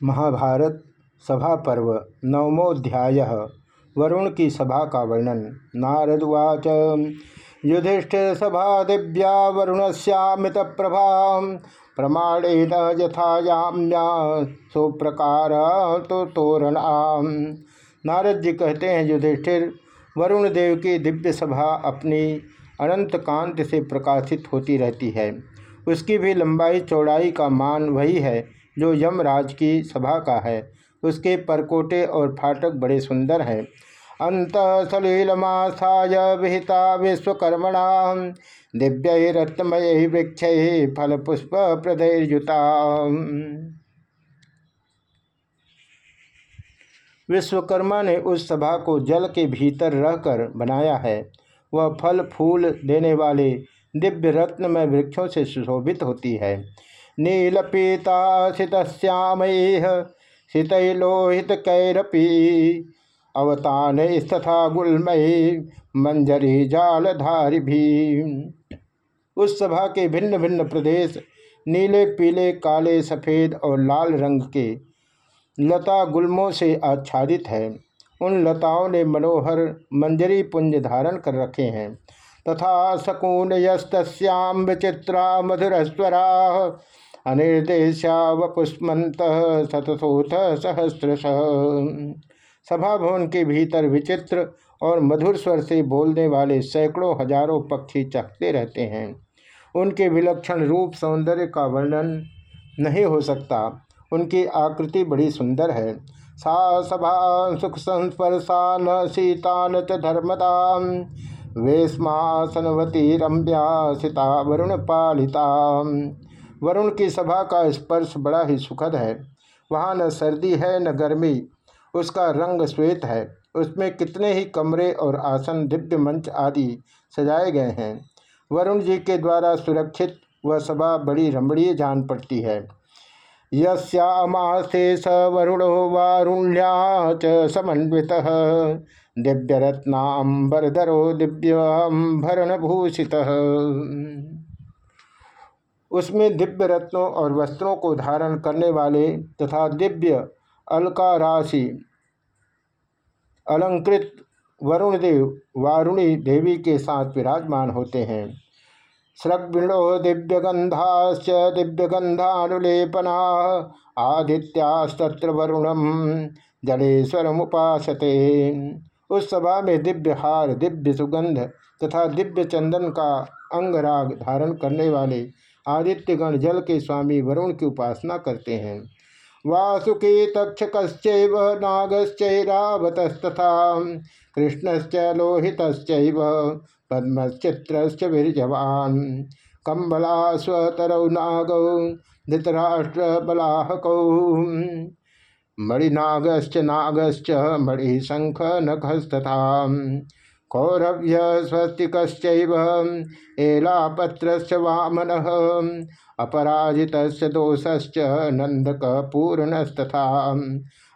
महाभारत सभा पर्व नवमोध्याय। वरुण की सभा का वर्णन। नारदवाच युधिष्ठिर सभा दिव्या वरुणस्यामित प्रभा। प्रमाणेन यथायाम्या सुप्रकार तो तोरणाम नारद जी कहते हैं, युधिष्ठिर वरुण देव की दिव्य सभा अपनी अनंत कांत से प्रकाशित होती रहती है। उसकी भी लंबाई चौड़ाई का मान वही है। जो यमराज की सभा का है। उसके परकोटे और फाटक बड़े सुंदर हैं। अंत सलीलमास्थाय विहिता विश्वकर्मणा दिव्य रत्नमय वृक्ष फल पुष्प प्रदयुता विश्वकर्मा ने उस सभा को जल के भीतर रहकर बनाया है। वह फल फूल देने वाले दिव्य रत्नमय वृक्षों से सुशोभित होती है। नीलपीता सितश्यामय सितलोहित कैरपी अवतान तथा गुलमयी मंजरी जालधारी भी उस सभा के भिन्न भिन्न प्रदेश, नीले, पीले, काले, सफ़ेद और लाल रंग के लता गुल्मों से आच्छादित है। उन लताओं ने मनोहर मंजरी पुंज धारण कर रखे हैं। तथा सकून यस्त्याम विचित्रा मधुरस्वरा अनिर्देशा वपुष्मंत शतशोथ सहस्रश। सभा भवन के भीतर विचित्र और मधुर स्वर से बोलने वाले सैकड़ों हज़ारों पक्षी चखते रहते हैं। उनके विलक्षण रूप सौंदर्य का वर्णन नहीं हो सकता। उनकी आकृति बड़ी सुंदर है। सा सभा सुख संस्पर्शा न धर्मदा वेशमासनवती रम्या सीता वरुण पालिता। वरुण की सभा का स्पर्श बड़ा ही सुखद है। वहाँ न सर्दी है, न गर्मी। उसका रंग श्वेत है। उसमें कितने ही कमरे और आसन, दिव्य मंच आदि सजाए गए हैं। वरुण जी के द्वारा सुरक्षित वह सभा बड़ी रमणीय जान पड़ती है। यस्यामास्ते स वरुणो वारुण्या च समन्वित। दिव्यरत्नाबरधरो दिव्यभरण भूषित उसमें दिव्य रत्नों और वस्त्रों को धारण करने वाले तथा दिव्य अलका राशि अलंकृत वरुण देव वारुणी देवी के साथ विराजमान होते हैं। सृग्विणो दिव्यगंधाश्च दिव्यगंधानुलेपना आदित्यास्तत्र वरुणम जलेश्वर उपासते। उस सभा में दिव्य हार, दिव्य सुगंध तथा दिव्य चंदन का अंगराग धारण करने वाले आदित्यगण जल के स्वामी वरुण की उपासना करते हैं। वासुकी तक्षक नागश्चैरावतस्तथा, कृष्णश्च लोहित पद्मचित्र वीरजवान कम्बला स्वतरौ नागौ धृतराष्ट्र बलाहकौ मणिनागश्च नागश्च मणिशंख नखस्तथा कौरव्य स्वस्तिकश्चैव एलापत्रश्च वामनः अपराजितश्च दोषश्च नन्दकपूर्णस्तथा।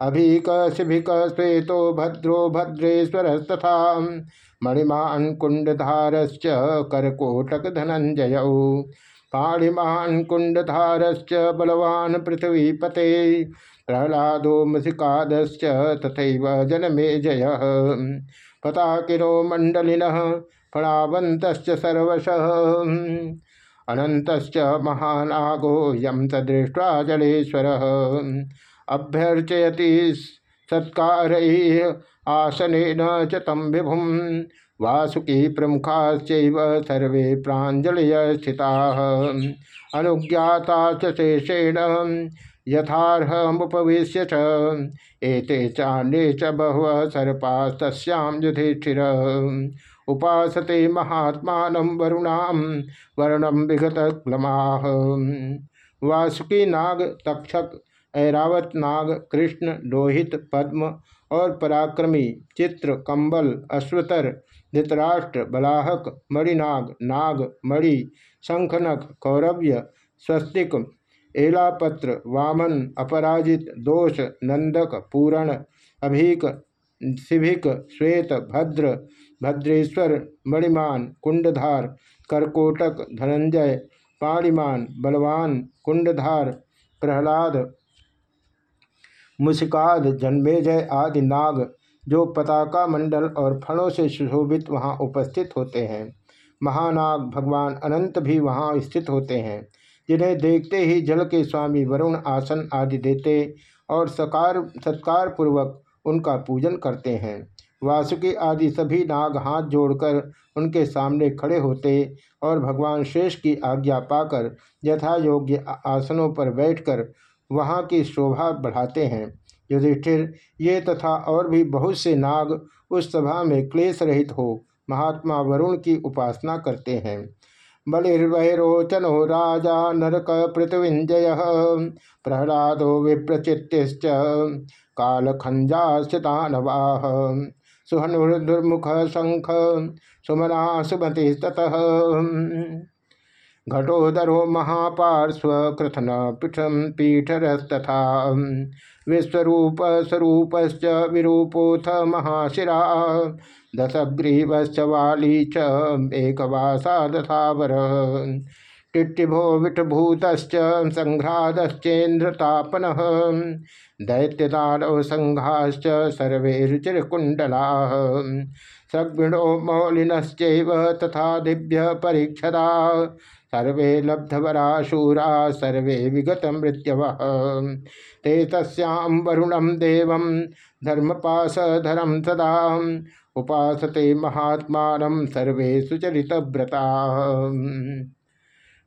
अभीक शिभिक श्वेतो भद्रो भद्रेश्वरस्तथा। मणिमान कुंडधारश्च करकोटक धनंजय पाणिमान कुंडधारश्च बलवान पृथ्वीपते। प्रहलादो मसिकादश्च तथैव जनमेजय। पताकिनो मंडलिन फणावंत सर्वश। अनंत महानागो यम तदृष्टा जलेश्वर। अभ्यर्चयति सत्कार आसन च तम विभुम वासुकी प्रमुखाश्च सर्वे प्राजल स्थिता अनुज्ञाता च शेषेण यथारहमुपवेश्य च। चान्ये च बहवः सर्पास्तस्यां युधिष्ठिर। उपासते महात्मा वरुणाम वर्णम विगत क्लमाह वासुकी नाग तक्षक, ऐरावत नाग, कृष्ण लोहित पद्म और पराक्रमी चित्र, कंबल, अश्वतर, धृतराष्ट्र, बलाहक, मणिनाग, नाग, मणि शंखनक कौरव्य, स्वस्तिक एलापत्र, वामन, अपराजित, दोष, नंदक, पूरण, अभीक शिभिक श्वेत, भद्र, भद्रेश्वर, मणिमान, कुंडधार, करकोटक, धनंजय, पाणिमान, बलवान, कुंडधार, प्रहलाद, मुसिकाद, जन्मेजय आदि नाग, जो पताका मंडल और फणों से सुशोभित वहाँ उपस्थित होते हैं। महानाग भगवान अनंत भी वहाँ स्थित होते हैं। जिन्हें देखते ही जल के स्वामी वरुण आसन आदि देते और सकार सत्कार पूर्वक उनका पूजन करते हैं। वासुकी आदि सभी नाग हाथ जोड़कर उनके सामने खड़े होते और भगवान शेष की आज्ञा पाकर यथा योग्य आसनों पर बैठकर वहाँ की शोभा बढ़ाते हैं। युधिष्ठिर, ये तथा और भी बहुत से नाग उस सभा में क्लेश रहित हो, महात्मा वरुण की उपासना करते हैं। बलिर्वैरोचनो राजा नरक पृथ्विंजय। प्रहलादो विप्रचित्तिश्च कालखंजास्थितानवाह सुहनुर्मुख शंख सुमना सुमति ततः घटोदरो महापार्श्व कृथन पीठम पीठरस्तथा। विश्वरूप स्वरूपश्च विरूपोऽथ महाशिरा। दशग्रीवश्च वाली च एकवासा दथावर टिट्टिभो विटभूतश्च संघ्रादश्चेन्द्रतापनः। दैत्यदानव संघाश्च सर्वे रुचिरकुण्डलाः सगुणो तथा दिव्य परीक्षदा। सर्वे लब्धवराशूरा, सर्वे विगत मृत्यव ते तस्यां वरुणं देवं, धर्मपाशधरं सदा। उपासते महात्मा सर्वे सुचरितव्रता।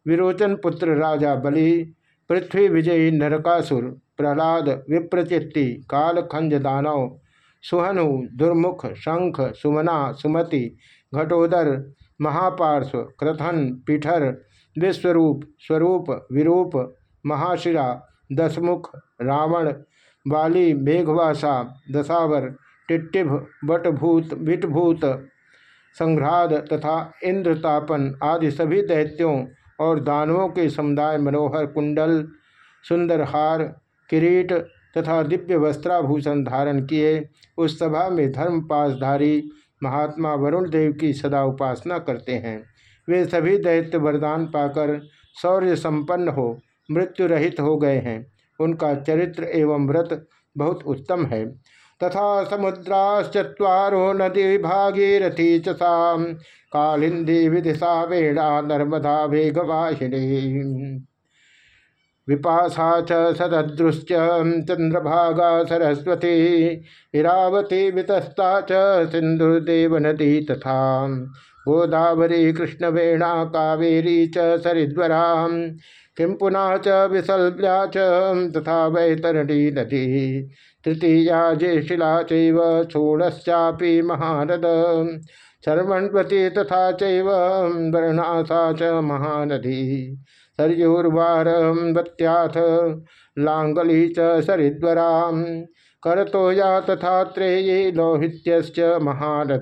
विरोचन पुत्र राजा बलि, पृथ्वी विजयी नरकासुर, प्रहलाद, विप्रचित्ति कालखंज दानव सुहनु, दुर्मुख, शंख, सुमना, सुमति, घटोदर, महापार्श्व, क्रथन, पीठर, विश्वरूप, स्वरूप, विरूप, महाशिरा दसमुख रावण, बाली, मेघवासा, दशावर, टिट्टिभ बटभूत विटभूत, संघ्राद तथा इंद्रतापन आदि सभी दैत्यों और दानवों के समुदाय, मनोहर, कुंडल सुंदर हार किरीट तथा दिव्य वस्त्राभूषण धारण किए। उस सभा में धर्म पासधारी महात्मा वरुण देव की सदा उपासना करते हैं। वे सभी दैत्य वरदान पाकर शौर्य संपन्न हो, मृत्यु रहित हो गए हैं। उनका चरित्र एवं व्रत बहुत उत्तम है। तथा समुद्राश्चत्वारो नदी भागीरथी च कालिंदी विदिशा वेणा नर्मदा वेगवाहिनी। विपाशा च सददृश्च चंद्रभागा सरस्वती, इरावती वितस्ता च सिंधुदेव नदी तथा, गोदावरी कृष्णवेणा कावेरी च सरिद्वरा किं पुनः च विसल्या च तथा वैतरणी नदी, तृतीया ज्येष्ठिला चोड़श्चापी महानद शर्मण्वती तथा चर्णासा च महानदी। सरयूर्वारवत्याथ लांगली च सरिद्वरा। करतो या तथा त्रेयी लोहित्यश्च महानद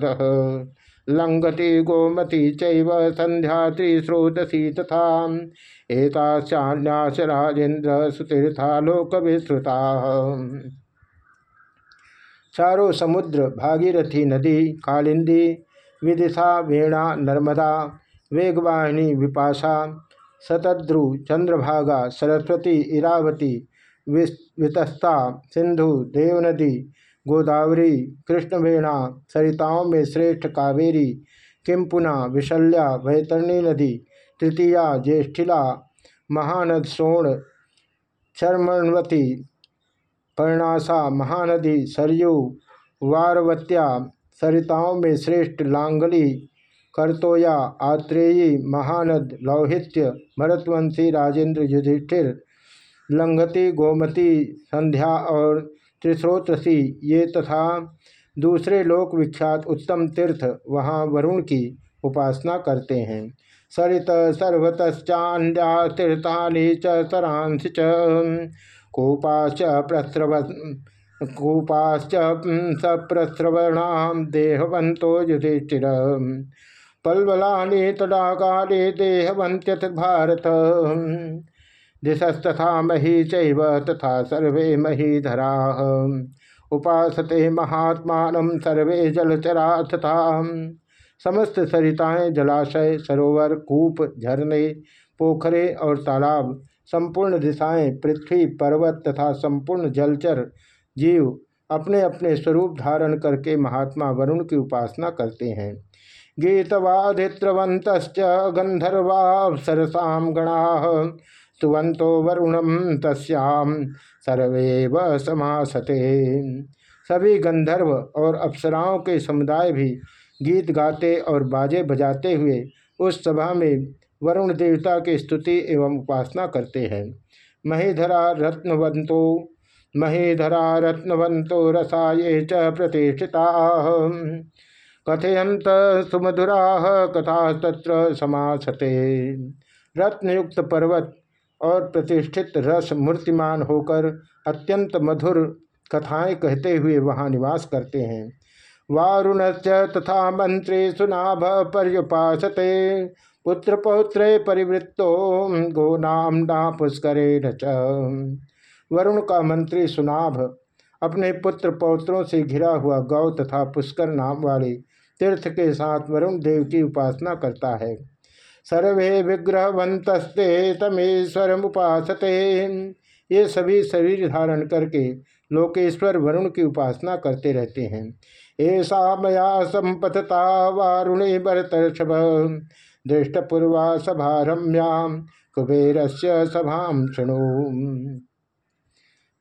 लंगति गोमती चैव संध्या त्रिस्रोतसी तथा एताश्चान्यास राजेन्द्र सुतीर्था लोक विस्तृता चारों समुद्र, भागीरथी नदी कालिंदी विदिशा, वेणा, नर्मदा, वेगवाहिनी, विपाशा शतद्रु चंद्रभागा, सरस्वती, इरावती वितस्ता, सिंधु, देवनदी, गोदावरी, कृष्णवेणा, सरिताओं में श्रेष्ठ कावेरी, किम्पुना, विशल्या, वैतरणी नदी, तृतीया, ज्येष्ठिला, महानद सोण, चर्मणवती, पर्णासा, महानदी, सरयू, वारवत्या, सरिताओं में श्रेष्ठ लांगली करतोया आत्रेयी महानद लौहित्य भरतवंशी राजेंद्र युधिष्ठिर लंघती गोमती संध्या और त्रिश्रोत्रसी ये तथा दूसरे लोक विख्यात उत्तम तीर्थ वहाँ वरुण की उपासना करते हैं। सरित सर्वतश्चान्या तीर्थानि च प्रस्रव, कूपाश्च सप्रस्रवणाम देहवंतो युधिष्ठिर। पल्वलानि तडाकाले देहवंत्यथ भारत। दिशस्तथा मही चैव तथा सर्वे महीधरा उपासते महात्मा सर्वे जलचरा तथा समस्त सरिताएँ, जलाशय, सरोवर, कूप, झरने, पोखरे और तालाब, संपूर्ण दिशाएँ, पृथ्वी, पर्वत तथा संपूर्ण जलचर जीव अपने अपने स्वरूप धारण करके महात्मा वरुण की उपासना करते हैं। गीतवादित्रवंत गंधर्वा सरसा गणा। स्तुवंतो वरुणम तस्याम सर्वे व समासते। सभी गंधर्व और अप्सराओं के समुदाय भी गीत गाते और बाजे बजाते हुए उस सभा में वरुण देवता की स्तुति एवं उपासना करते हैं। महीधरा रत्नवंतो महीधरा रत्नवंतो रसाये च प्रतिष्ठिता। कथयंत सुमधुरा कथा तत्र समासते। रत्नयुक्त पर्वत और प्रतिष्ठित रस मूर्तिमान होकर अत्यंत मधुर कथाएँ कहते हुए वहाँ निवास करते हैं। वारुण से तथा मंत्री सुनाभ पर्युपासते। पुत्र पौत्रे परिवृत्तो गो नाम ना पुष्करे वरुण का मंत्री सुनाभ अपने पुत्र पौत्रों से घिरा हुआ गौ तथा पुष्कर नाम वाले तीर्थ के साथ वरुण देव की उपासना करता है। सर्वे विग्रहवंतस्ते तमेश्वर उपासते। ये सभी शरीर धारण करके लोकेश्वर वरुण की उपासना करते रहते हैं। ऐसा मया संपतता वारुणे भरतर्षभ। दृष्टपूर्वा सभा रम्याम कुबेर से सभा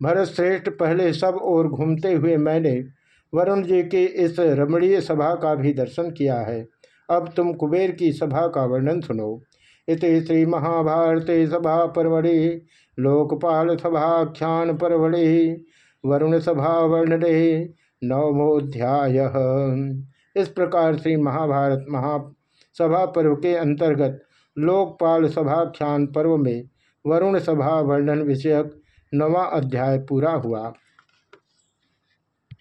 भरत श्रेष्ठ पहले सब ओर घूमते हुए मैंने वरुण जी की इस रमणीय सभा का भी दर्शन किया है। अब तुम कुबेर की सभा का वर्णन सुनो। इत श्री महाभारते सभा परवड़ि लोकपाल सभाख्यान परवड़ि वरुण सभा वर्णने नवमोध्याय। इस प्रकार श्री महाभारत, महासभा पर्व के अंतर्गत लोकपाल सभाख्यान पर्व में वरुण सभा वर्णन विषयक नवा अध्याय पूरा हुआ।